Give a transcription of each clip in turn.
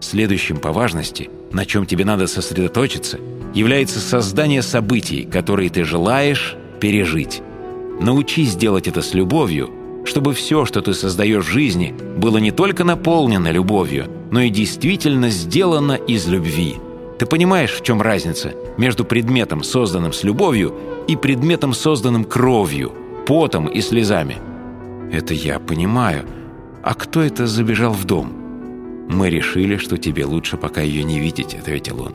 Следующим по важности, на чем тебе надо сосредоточиться, является создание событий, которые ты желаешь пережить. Научись делать это с любовью, чтобы все, что ты создаешь в жизни, было не только наполнено любовью, но и действительно сделано из любви. Ты понимаешь, в чем разница между предметом, созданным с любовью, и предметом, созданным кровью, потом и слезами? Это я понимаю. А кто это забежал в дом? Мы решили, что тебе лучше пока ее не видеть, ответил он.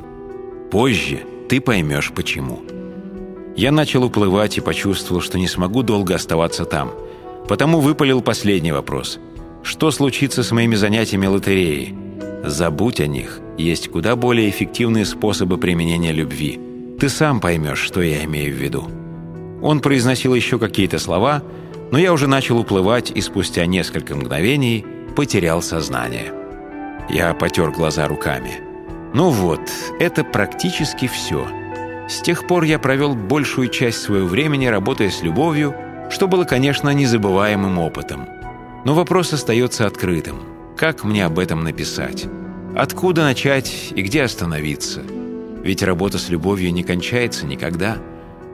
Позже ты поймешь, почему. Я начал уплывать и почувствовал, что не смогу долго оставаться там. Потому выпалил последний вопрос. Что случится с моими занятиями лотереей? Забудь о них. Есть куда более эффективные способы применения любви. Ты сам поймешь, что я имею в виду. Он произносил еще какие-то слова, но я уже начал уплывать и спустя несколько мгновений потерял сознание. Я потер глаза руками. Ну вот, это практически все. С тех пор я провел большую часть своего времени, работая с любовью, что было, конечно, незабываемым опытом. Но вопрос остается открытым. Как мне об этом написать? Откуда начать и где остановиться? Ведь работа с любовью не кончается никогда.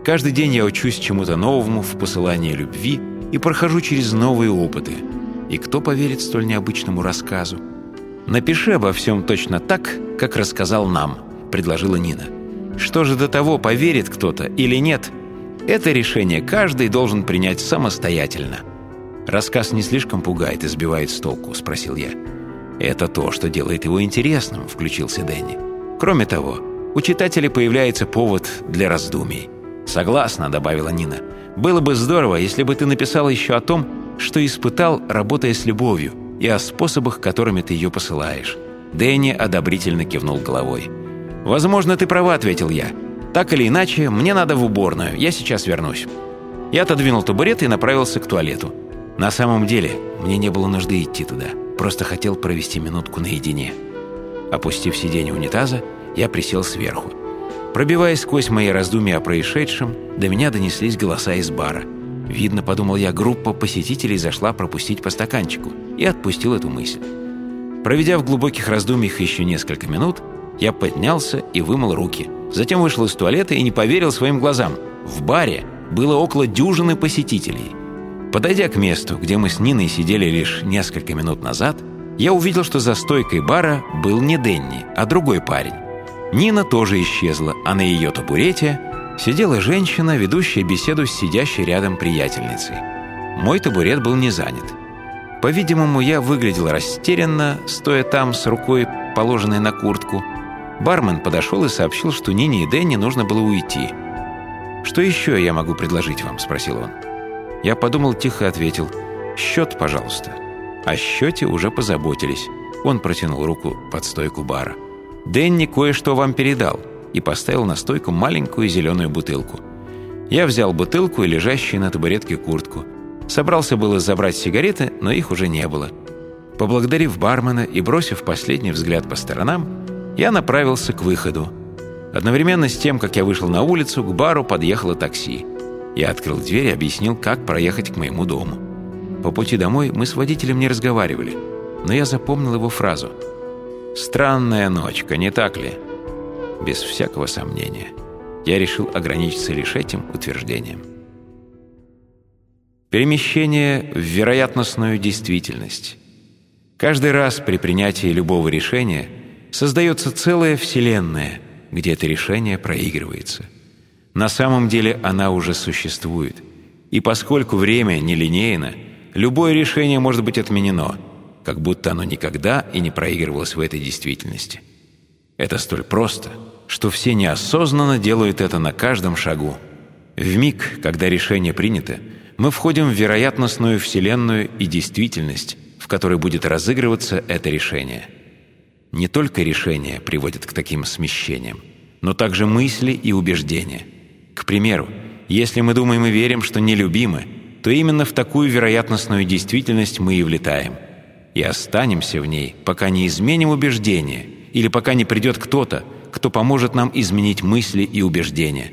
Каждый день я учусь чему-то новому в посылании любви и прохожу через новые опыты. И кто поверит столь необычному рассказу? «Напиши обо всем точно так, как рассказал нам», — предложила Нина. Что же до того, поверит кто-то или нет, это решение каждый должен принять самостоятельно. «Рассказ не слишком пугает и сбивает с толку?» – спросил я. «Это то, что делает его интересным», – включился Дэнни. «Кроме того, у читателя появляется повод для раздумий». «Согласна», – добавила Нина. «Было бы здорово, если бы ты написал еще о том, что испытал, работая с любовью, и о способах, которыми ты ее посылаешь». Дэнни одобрительно кивнул головой. «Возможно, ты права», — ответил я. «Так или иначе, мне надо в уборную. Я сейчас вернусь». Я отодвинул табурет и направился к туалету. На самом деле, мне не было нужды идти туда. Просто хотел провести минутку наедине. Опустив сиденье унитаза, я присел сверху. Пробиваясь сквозь мои раздумья о происшедшем, до меня донеслись голоса из бара. Видно, подумал я, группа посетителей зашла пропустить по стаканчику и отпустил эту мысль. Проведя в глубоких раздумьях еще несколько минут, я поднялся и вымыл руки. Затем вышел из туалета и не поверил своим глазам. В баре было около дюжины посетителей. Подойдя к месту, где мы с Ниной сидели лишь несколько минут назад, я увидел, что за стойкой бара был не Денни, а другой парень. Нина тоже исчезла, а на ее табурете сидела женщина, ведущая беседу с сидящей рядом приятельницей. Мой табурет был не занят. По-видимому, я выглядел растерянно, стоя там с рукой, положенной на куртку, Бармен подошел и сообщил, что Нине и Дэнни нужно было уйти. «Что еще я могу предложить вам?» – спросил он. Я подумал, тихо ответил. «Счет, пожалуйста». О счете уже позаботились. Он протянул руку под стойку бара. «Дэнни кое-что вам передал» и поставил на стойку маленькую зеленую бутылку. Я взял бутылку и лежащую на табуретке куртку. Собрался было забрать сигареты, но их уже не было. Поблагодарив бармена и бросив последний взгляд по сторонам, я направился к выходу. Одновременно с тем, как я вышел на улицу, к бару подъехало такси. Я открыл дверь и объяснил, как проехать к моему дому. По пути домой мы с водителем не разговаривали, но я запомнил его фразу. «Странная ночка, не так ли?» Без всякого сомнения. Я решил ограничиться лишь этим утверждением. Перемещение в вероятностную действительность. Каждый раз при принятии любого решения – создается целая вселенная, где это решение проигрывается. На самом деле она уже существует. И поскольку время нелинейно, любое решение может быть отменено, как будто оно никогда и не проигрывалось в этой действительности. Это столь просто, что все неосознанно делают это на каждом шагу. В миг, когда решение принято, мы входим в вероятностную вселенную и действительность, в которой будет разыгрываться это решение – не только решения приводят к таким смещениям, но также мысли и убеждения. К примеру, если мы думаем и верим, что нелюбимы, то именно в такую вероятностную действительность мы и влетаем. И останемся в ней, пока не изменим убеждения или пока не придет кто-то, кто поможет нам изменить мысли и убеждения.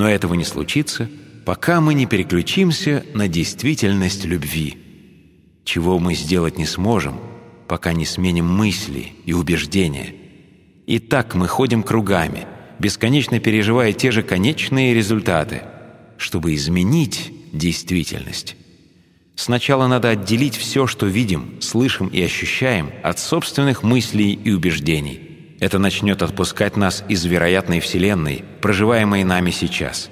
Но этого не случится, пока мы не переключимся на действительность любви. Чего мы сделать не сможем – пока не сменим мысли и убеждения. И так мы ходим кругами, бесконечно переживая те же конечные результаты, чтобы изменить действительность. Сначала надо отделить все, что видим, слышим и ощущаем, от собственных мыслей и убеждений. Это начнет отпускать нас из вероятной Вселенной, проживаемой нами сейчас.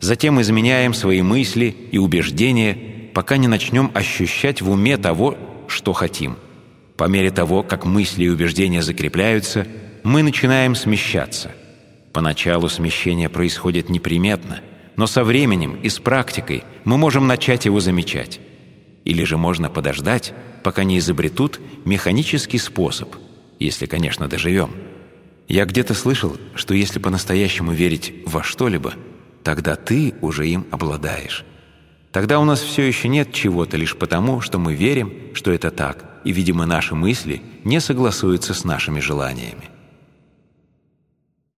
Затем изменяем свои мысли и убеждения, пока не начнем ощущать в уме того, что хотим – по мере того, как мысли и убеждения закрепляются, мы начинаем смещаться. Поначалу смещение происходит неприметно, но со временем и с практикой мы можем начать его замечать. Или же можно подождать, пока не изобретут механический способ, если, конечно, доживем. Я где-то слышал, что если по-настоящему верить во что-либо, тогда ты уже им обладаешь. Тогда у нас все еще нет чего-то лишь потому, что мы верим, что это так, и, видимо, наши мысли не согласуются с нашими желаниями.